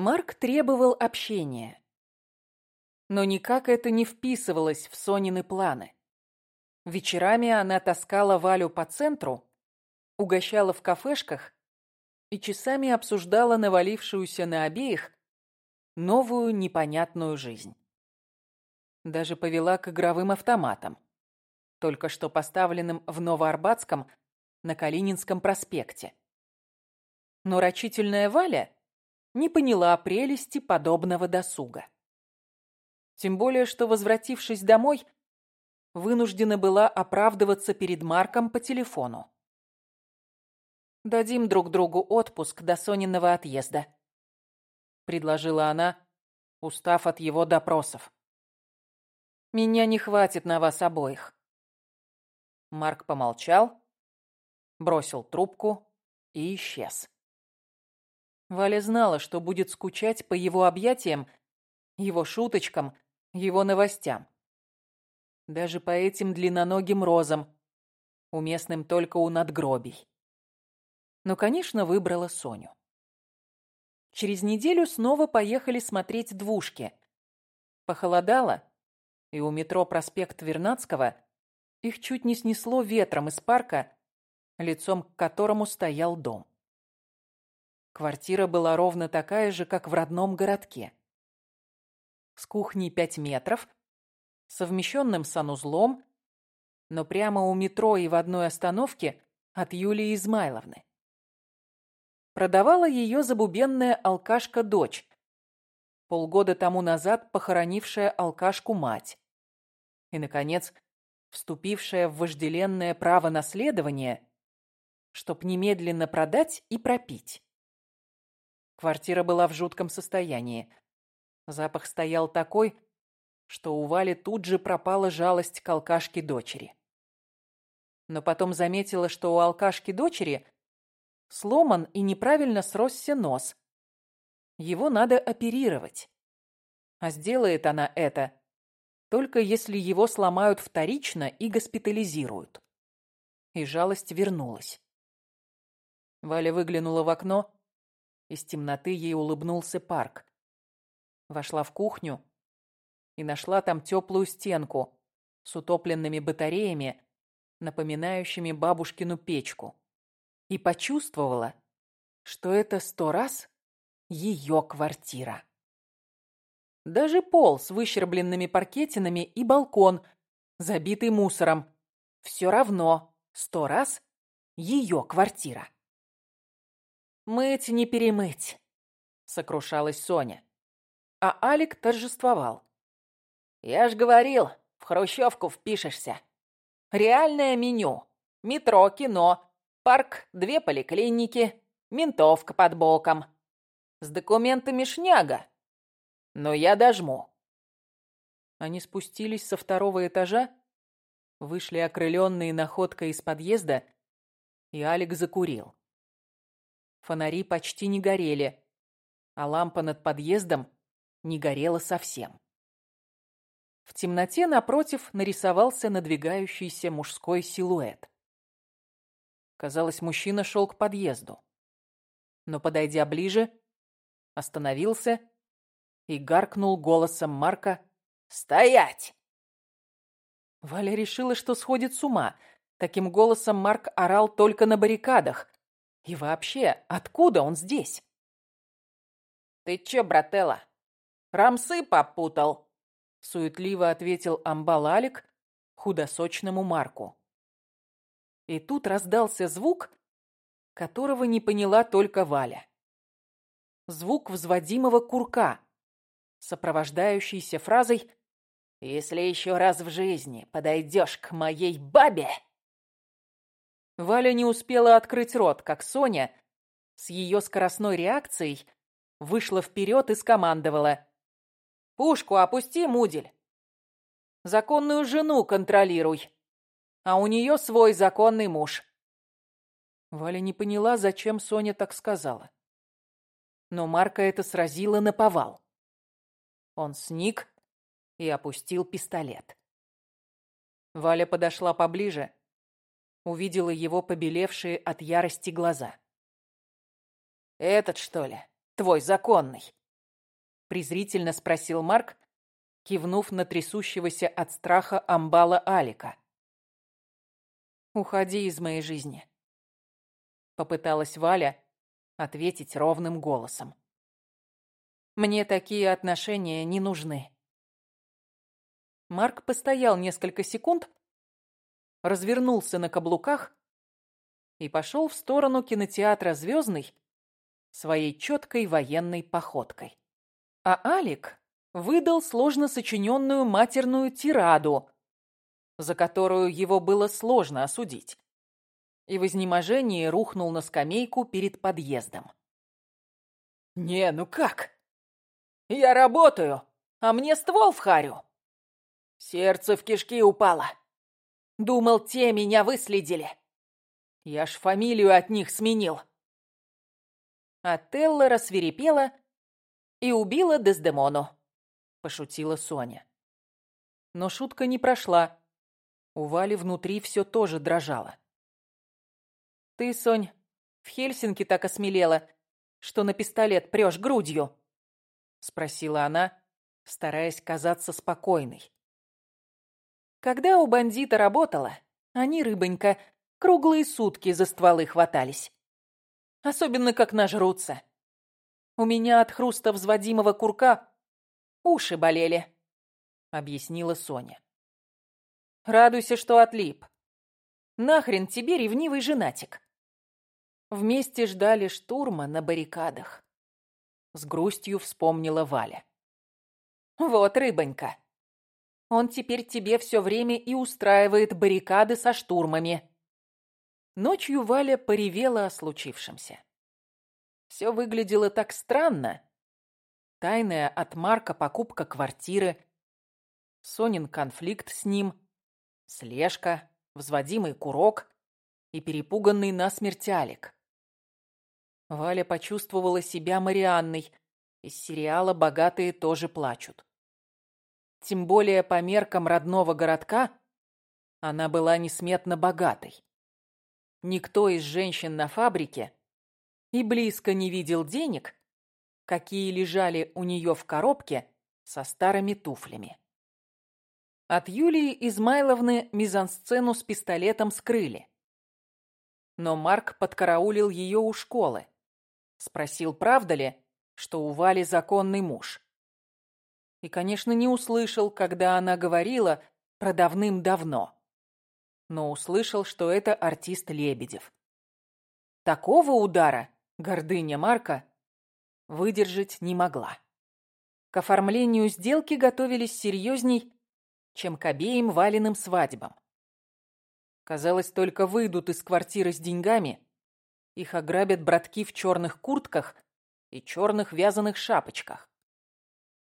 Марк требовал общения. Но никак это не вписывалось в Сонины планы. Вечерами она таскала Валю по центру, угощала в кафешках и часами обсуждала навалившуюся на обеих новую непонятную жизнь. Даже повела к игровым автоматам, только что поставленным в Новоарбатском на Калининском проспекте. Но рачительная Валя не поняла прелести подобного досуга. Тем более, что, возвратившись домой, вынуждена была оправдываться перед Марком по телефону. «Дадим друг другу отпуск до Сониного отъезда», — предложила она, устав от его допросов. «Меня не хватит на вас обоих». Марк помолчал, бросил трубку и исчез. Валя знала, что будет скучать по его объятиям, его шуточкам, его новостям. Даже по этим длинноногим розам, уместным только у надгробий. Но, конечно, выбрала Соню. Через неделю снова поехали смотреть двушки. Похолодало, и у метро проспект Вернадского их чуть не снесло ветром из парка, лицом к которому стоял дом. Квартира была ровно такая же, как в родном городке. С кухней пять метров, совмещенным санузлом, но прямо у метро и в одной остановке от Юлии Измайловны. Продавала ее забубенная алкашка-дочь, полгода тому назад похоронившая алкашку мать. И, наконец, вступившая в вожделенное право наследования, чтоб немедленно продать и пропить. Квартира была в жутком состоянии. Запах стоял такой, что у Вали тут же пропала жалость к алкашке дочери. Но потом заметила, что у алкашки дочери сломан и неправильно сросся нос. Его надо оперировать. А сделает она это только если его сломают вторично и госпитализируют. И жалость вернулась. Валя выглянула в окно из темноты ей улыбнулся парк. Вошла в кухню и нашла там теплую стенку с утопленными батареями, напоминающими бабушкину печку. И почувствовала, что это сто раз ее квартира. Даже пол с выщербленными паркетинами и балкон, забитый мусором. Все равно сто раз ее квартира. «Мыть не перемыть», — сокрушалась Соня. А Алик торжествовал. «Я ж говорил, в хрущевку впишешься. Реальное меню. Метро, кино, парк, две поликлиники, ментовка под боком. С документами шняга. Но я дожму». Они спустились со второго этажа, вышли окрыленные находкой из подъезда, и Алик закурил. Фонари почти не горели, а лампа над подъездом не горела совсем. В темноте напротив нарисовался надвигающийся мужской силуэт. Казалось, мужчина шел к подъезду. Но, подойдя ближе, остановился и гаркнул голосом Марка «Стоять!». Валя решила, что сходит с ума. Таким голосом Марк орал только на баррикадах, и вообще, откуда он здесь? «Ты чё, брателла, рамсы попутал?» Суетливо ответил амбалалик худосочному Марку. И тут раздался звук, которого не поняла только Валя. Звук взводимого курка, сопровождающийся фразой «Если еще раз в жизни подойдешь к моей бабе...» Валя не успела открыть рот, как Соня с ее скоростной реакцией вышла вперед и скомандовала. «Пушку опусти, мудель! Законную жену контролируй, а у нее свой законный муж». Валя не поняла, зачем Соня так сказала. Но Марка это сразило на повал. Он сник и опустил пистолет. Валя подошла поближе увидела его побелевшие от ярости глаза. «Этот, что ли? Твой законный?» презрительно спросил Марк, кивнув на трясущегося от страха амбала Алика. «Уходи из моей жизни», — попыталась Валя ответить ровным голосом. «Мне такие отношения не нужны». Марк постоял несколько секунд, развернулся на каблуках и пошел в сторону кинотеатра «Звездный» своей четкой военной походкой. А Алик выдал сложно сочиненную матерную тираду, за которую его было сложно осудить, и в изнеможении рухнул на скамейку перед подъездом. «Не, ну как? Я работаю, а мне ствол в харю. Сердце в кишки упало. Думал, те меня выследили. Я ж фамилию от них сменил». А Телла рассверепела и убила Дездемону. — пошутила Соня. Но шутка не прошла. У Вали внутри все тоже дрожало. «Ты, Сонь, в Хельсинки так осмелела, что на пистолет прешь грудью?» — спросила она, стараясь казаться спокойной. Когда у бандита работала, они, рыбонька, круглые сутки за стволы хватались. Особенно как нажрутся. У меня от хруста взводимого курка Уши болели», — объяснила Соня. «Радуйся, что отлип. Нахрен тебе ревнивый женатик?» Вместе ждали штурма на баррикадах. С грустью вспомнила Валя. «Вот, рыбонька, он теперь тебе все время и устраивает баррикады со штурмами». Ночью Валя поревела о случившемся. Все выглядело так странно, Тайная от Марка покупка квартиры, Сонин конфликт с ним, слежка, взводимый курок и перепуганный насмерть Алик. Валя почувствовала себя Марианной. Из сериала «Богатые тоже плачут». Тем более по меркам родного городка она была несметно богатой. Никто из женщин на фабрике и близко не видел денег, какие лежали у нее в коробке со старыми туфлями. От Юлии Измайловны мизансцену с пистолетом скрыли. Но Марк подкараулил ее у школы. Спросил, правда ли, что у Вали законный муж. И, конечно, не услышал, когда она говорила про давным-давно. Но услышал, что это артист Лебедев. Такого удара гордыня Марка выдержать не могла. К оформлению сделки готовились серьезней, чем к обеим валенным свадьбам. Казалось, только выйдут из квартиры с деньгами, их ограбят братки в черных куртках и черных вязаных шапочках.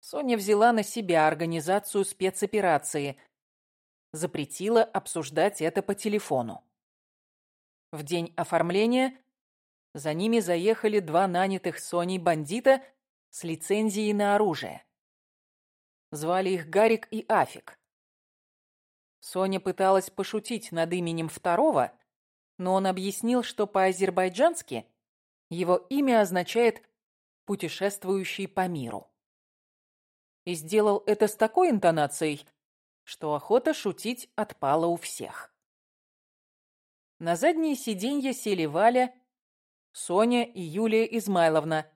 Соня взяла на себя организацию спецоперации, запретила обсуждать это по телефону. В день оформления за ними заехали два нанятых Соней бандита с лицензией на оружие. Звали их Гарик и Афик. Соня пыталась пошутить над именем второго, но он объяснил, что по-азербайджански его имя означает «путешествующий по миру». И сделал это с такой интонацией, что охота шутить отпала у всех. На задние сиденья сели Валя Соня и Юлия Измайловна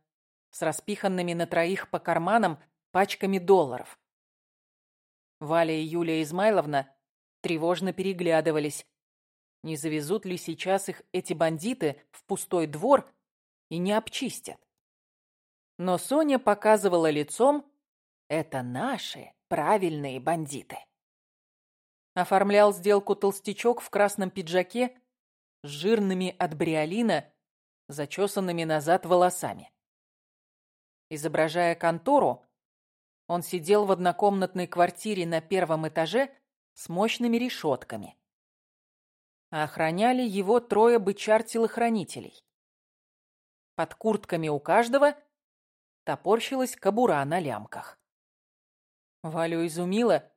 с распиханными на троих по карманам пачками долларов. Валя и Юлия Измайловна тревожно переглядывались. Не завезут ли сейчас их эти бандиты в пустой двор и не обчистят? Но Соня показывала лицом «это наши правильные бандиты». Оформлял сделку толстячок в красном пиджаке с жирными от бриолина зачесанными назад волосами. Изображая контору, он сидел в однокомнатной квартире на первом этаже с мощными решетками. А охраняли его трое бычар-телохранителей. Под куртками у каждого топорщилась кобура на лямках. Валю изумило,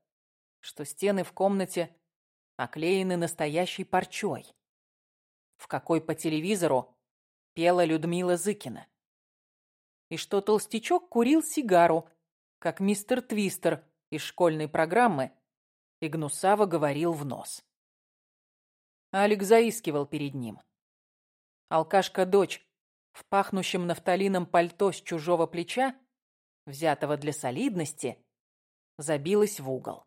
что стены в комнате оклеены настоящей парчой, в какой по телевизору пела Людмила Зыкина. и что толстячок курил сигару, как мистер Твистер из школьной программы, и Гнусава говорил в нос. Алик заискивал перед ним. Алкашка-дочь в пахнущем нафталином пальто с чужого плеча, взятого для солидности, забилась в угол.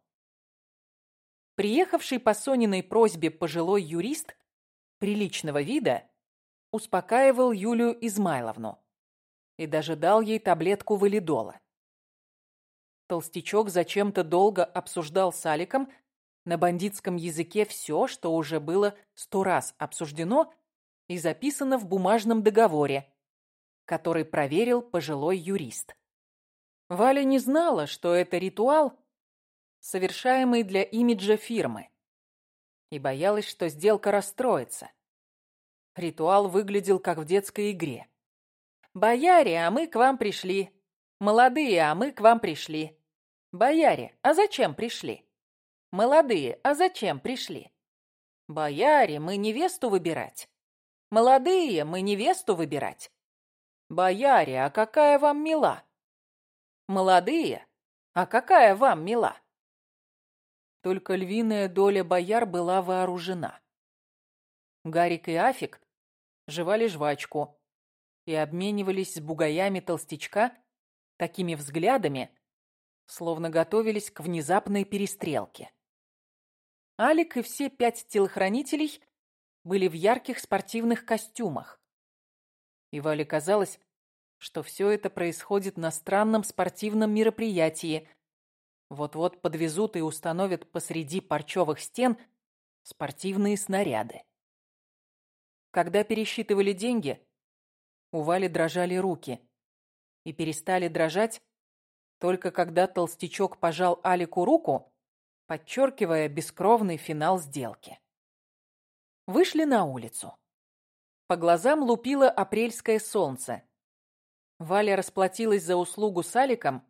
Приехавший по Сониной просьбе пожилой юрист приличного вида успокаивал Юлию Измайловну и даже дал ей таблетку валидола. Толстячок зачем-то долго обсуждал с Аликом на бандитском языке все, что уже было сто раз обсуждено и записано в бумажном договоре, который проверил пожилой юрист. Валя не знала, что это ритуал, совершаемый для имиджа фирмы, и боялась, что сделка расстроится. Ритуал выглядел как в детской игре. «Бояре, а мы к вам пришли. Молодые, а мы к вам пришли. Бояре, а зачем пришли? Молодые, а зачем пришли? Бояре, мы невесту выбирать. Молодые, мы невесту выбирать. Бояре, а какая вам мила? Молодые, а какая вам мила? Только львиная доля бояр была вооружена. Гарик и Афик жевали жвачку и обменивались с бугаями толстячка такими взглядами, словно готовились к внезапной перестрелке. Алик и все пять телохранителей были в ярких спортивных костюмах. И Вале казалось, что все это происходит на странном спортивном мероприятии. Вот-вот подвезут и установят посреди парчевых стен спортивные снаряды. Когда пересчитывали деньги, у Вали дрожали руки. И перестали дрожать только когда толстячок пожал Алику руку, подчеркивая бескровный финал сделки. Вышли на улицу. По глазам лупило апрельское солнце. Валя расплатилась за услугу с Аликом,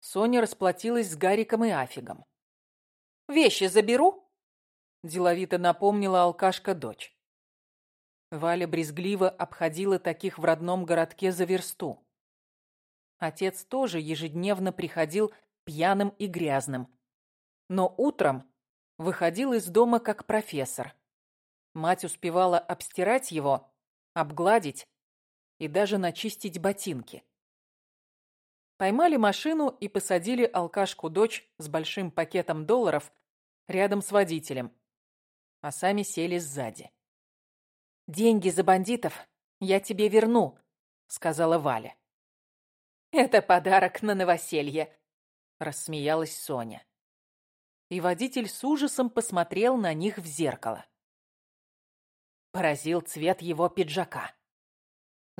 Соня расплатилась с Гариком и Афигом. «Вещи заберу?» – деловито напомнила алкашка-дочь. Валя брезгливо обходила таких в родном городке за версту. Отец тоже ежедневно приходил пьяным и грязным. Но утром выходил из дома как профессор. Мать успевала обстирать его, обгладить и даже начистить ботинки. Поймали машину и посадили алкашку-дочь с большим пакетом долларов рядом с водителем, а сами сели сзади. «Деньги за бандитов я тебе верну», — сказала Валя. «Это подарок на новоселье», — рассмеялась Соня. И водитель с ужасом посмотрел на них в зеркало. Поразил цвет его пиджака,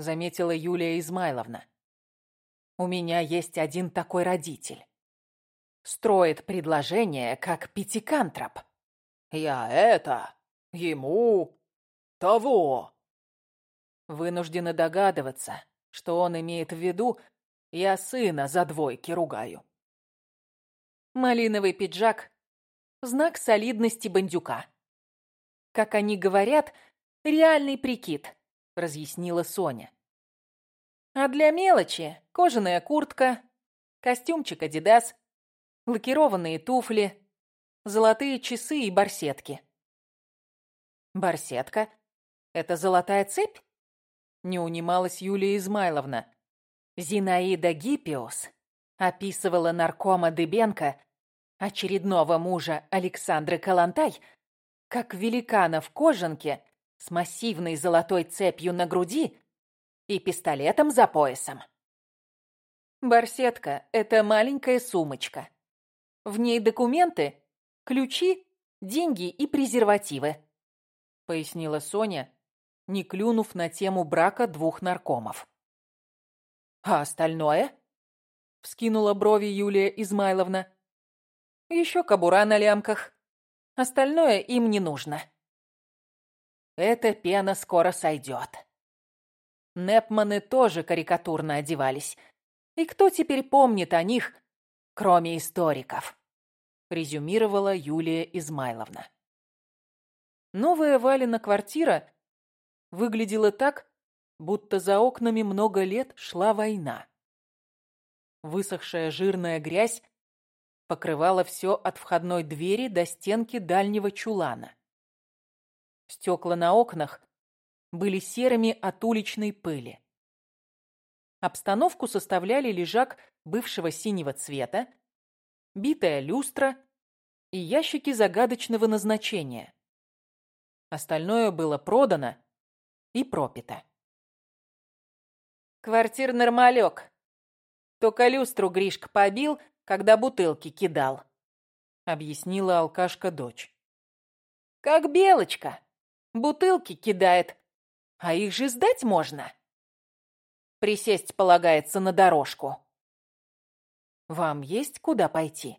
заметила Юлия Измайловна. У меня есть один такой родитель. Строит предложение, как пятикантроп. Я это, ему, того. Вынуждена догадываться, что он имеет в виду, я сына за двойки ругаю. Малиновый пиджак — знак солидности бандюка. Как они говорят, реальный прикид, разъяснила Соня. А для мелочи кожаная куртка, костюмчик Адидас, лакированные туфли, золотые часы и барсетки. Барсетка — это золотая цепь? Не унималась Юлия Измайловна. Зинаида Гиппиус описывала наркома Дыбенко, очередного мужа Александры Калантай, как великана в кожанке с массивной золотой цепью на груди и пистолетом за поясом. Барсетка — это маленькая сумочка. В ней документы, ключи, деньги и презервативы, пояснила Соня, не клюнув на тему брака двух наркомов. А остальное? Вскинула брови Юлия Измайловна. Еще кобура на лямках. Остальное им не нужно. Эта пена скоро сойдет. Непманы тоже карикатурно одевались. И кто теперь помнит о них, кроме историков? Резюмировала Юлия Измайловна. Новая Валина квартира выглядела так, будто за окнами много лет шла война. Высохшая жирная грязь покрывала все от входной двери до стенки дальнего чулана. Стекла на окнах были серыми от уличной пыли. Обстановку составляли лежак бывшего синего цвета, битая люстра и ящики загадочного назначения. Остальное было продано и пропито. Квартир нормалек. Только люстру Гришка побил, когда бутылки кидал, объяснила алкашка дочь. Как белочка. Бутылки кидает, а их же сдать можно. Присесть полагается на дорожку. Вам есть куда пойти?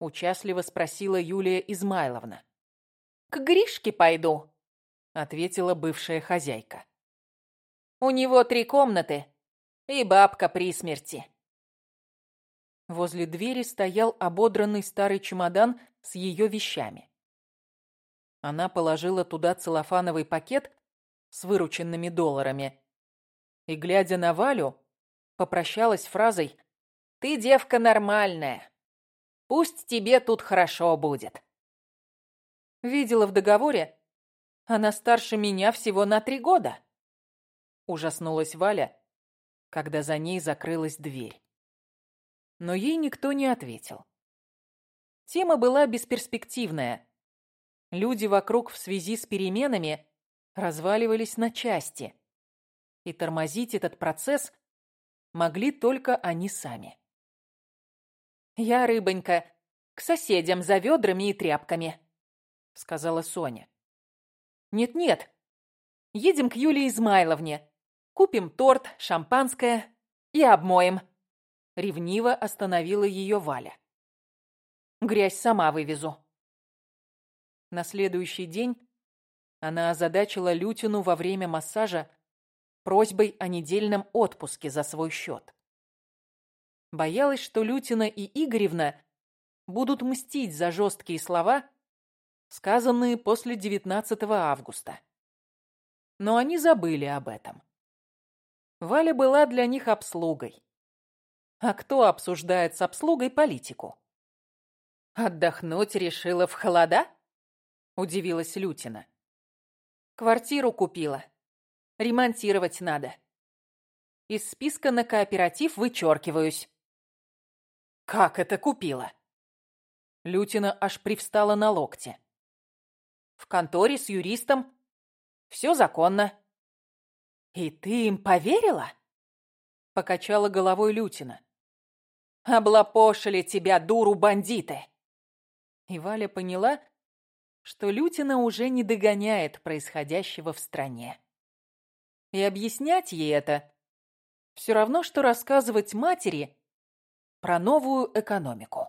Участливо спросила Юлия Измайловна. «К Гришке пойду», — ответила бывшая хозяйка. «У него три комнаты и бабка при смерти». Возле двери стоял ободранный старый чемодан с ее вещами. Она положила туда целлофановый пакет с вырученными долларами и, глядя на Валю, попрощалась фразой «Ты девка нормальная, Пусть тебе тут хорошо будет. Видела в договоре, она старше меня всего на три года. Ужаснулась Валя, когда за ней закрылась дверь. Но ей никто не ответил. Тема была бесперспективная. Люди вокруг в связи с переменами разваливались на части. И тормозить этот процесс могли только они сами. «Я, рыбонька, к соседям за ведрами и тряпками», — сказала Соня. «Нет-нет, едем к Юлии Измайловне, купим торт, шампанское и обмоем». Ревниво остановила ее Валя. «Грязь сама вывезу». На следующий день она озадачила Лютину во время массажа просьбой о недельном отпуске за свой счет. Боялась, что Лютина и Игоревна будут мстить за жесткие слова, сказанные после 19 августа. Но они забыли об этом. Валя была для них обслугой. А кто обсуждает с обслугой политику? «Отдохнуть решила в холода?» – удивилась Лютина. «Квартиру купила. Ремонтировать надо. Из списка на кооператив вычеркиваюсь. «Как это купила?» Лютина аж привстала на локте. «В конторе с юристом. Все законно». «И ты им поверила?» Покачала головой Лютина. «Облапошили тебя, дуру, бандиты!» И Валя поняла, что Лютина уже не догоняет происходящего в стране. И объяснять ей это все равно, что рассказывать матери, про новую экономику.